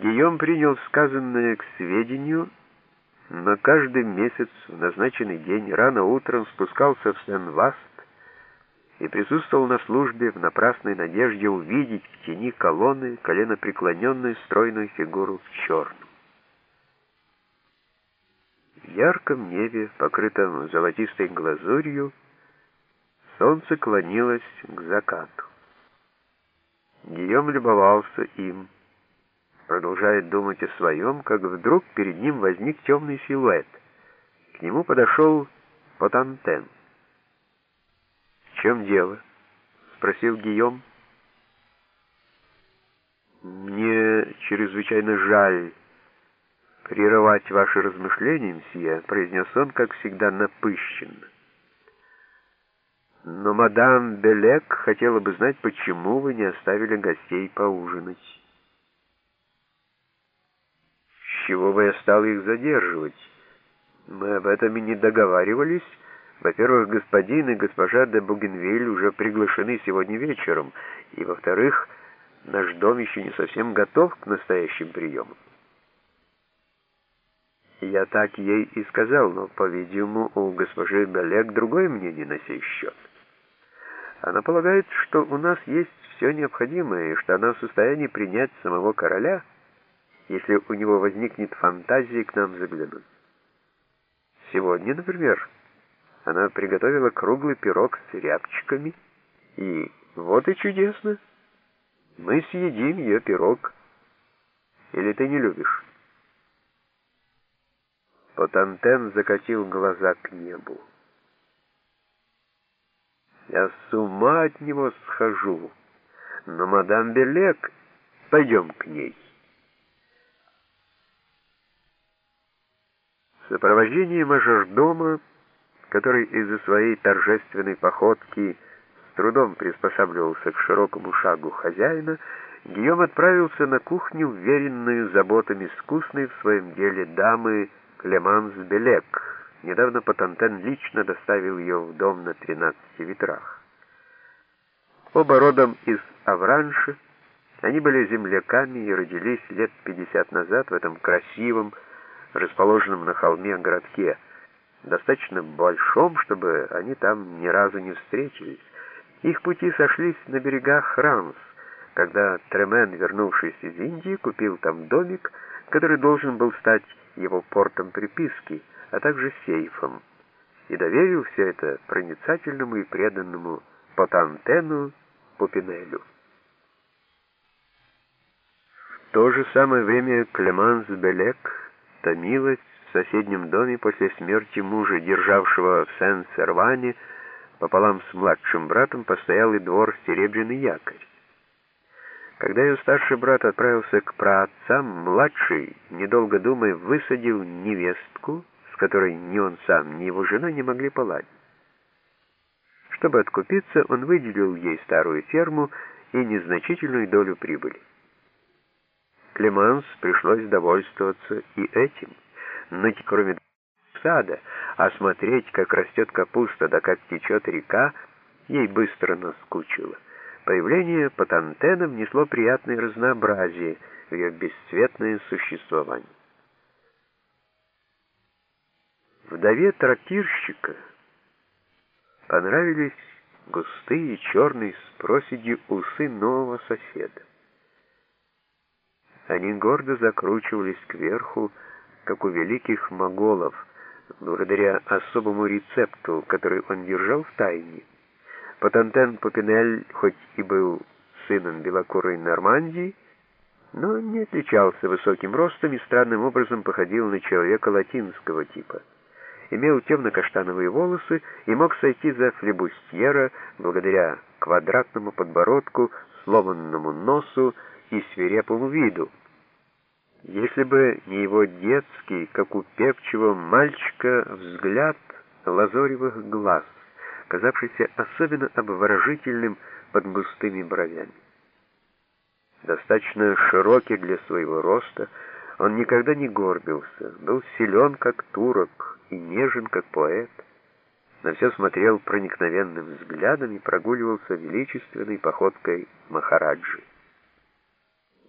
Гийом принял сказанное к сведению, но каждый месяц в назначенный день рано утром спускался в Сен-Васт и присутствовал на службе в напрасной надежде увидеть в тени колонны коленопреклоненную стройную фигуру в черном. В ярком небе, покрытом золотистой глазурью, солнце клонилось к закату. Гийом любовался им, продолжает думать о своем, как вдруг перед ним возник темный силуэт. К нему подошел Потантен. «В чем дело?» — спросил Гийом. «Мне чрезвычайно жаль прерывать ваши размышления, мсье», — произнес он, как всегда, напыщенно. «Но мадам Белек хотела бы знать, почему вы не оставили гостей поужинать» чего бы я стал их задерживать? Мы об этом и не договаривались. Во-первых, господин и госпожа де Бугенвиль уже приглашены сегодня вечером, и, во-вторых, наш дом еще не совсем готов к настоящим приемам. Я так ей и сказал, но, по-видимому, у госпожи Белек другое мнение на сей счет. Она полагает, что у нас есть все необходимое, и что она в состоянии принять самого короля — если у него возникнет фантазия к нам заглянуть. Сегодня, например, она приготовила круглый пирог с рябчиками, и вот и чудесно. Мы съедим ее пирог. Или ты не любишь? Потантен закатил глаза к небу. Я с ума от него схожу. Но мадам Белек, пойдем к ней. В сопровождении мажордома, который из-за своей торжественной походки с трудом приспосабливался к широкому шагу хозяина, Гийом отправился на кухню, уверенную заботами искусной в своем деле дамы Клеманс Белек. Недавно Патантен лично доставил ее в дом на 13 ветрах. Оба родом из Авранши, они были земляками и родились лет 50 назад в этом красивом, расположенном на холме городке, достаточно большом, чтобы они там ни разу не встретились. Их пути сошлись на берегах Рамс, когда Тремен, вернувшись из Индии, купил там домик, который должен был стать его портом приписки, а также сейфом, и доверил все это проницательному и преданному Потантену Пупинелю. В то же самое время Клеманс Белек томилась в соседнем доме после смерти мужа, державшего в Сен-Серване пополам с младшим братом постоялый двор «Серебряный якорь». Когда ее старший брат отправился к праотцам, младший, недолго думая, высадил невестку, с которой ни он сам, ни его жена не могли поладить. Чтобы откупиться, он выделил ей старую ферму и незначительную долю прибыли. Клеманс пришлось довольствоваться и этим. Но кроме сада, а смотреть, как растет капуста, да как течет река, ей быстро наскучило. Появление Патантена внесло приятное разнообразие в ее бесцветное существование. Вдове трактирщика понравились густые черные с проседью усы нового соседа. Они гордо закручивались кверху, как у великих моголов, благодаря особому рецепту, который он держал в тайне. Патантен Попинель, хоть и был сыном белокурой Нормандии, но не отличался высоким ростом и странным образом походил на человека латинского типа. Имел темно-каштановые волосы и мог сойти за флебустьера благодаря квадратному подбородку, сломанному носу и свирепому виду. Если бы не его детский, как у певчего мальчика, взгляд лазоревых глаз, казавшийся особенно обворожительным под густыми бровями. Достаточно широкий для своего роста, он никогда не горбился, был силен, как турок, и нежен, как поэт. На все смотрел проникновенным взглядом и прогуливался величественной походкой Махараджи.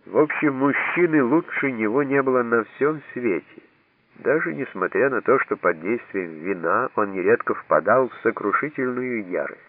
В общем, мужчины лучше него не было на всем свете, даже несмотря на то, что под действием вина он нередко впадал в сокрушительную ярость.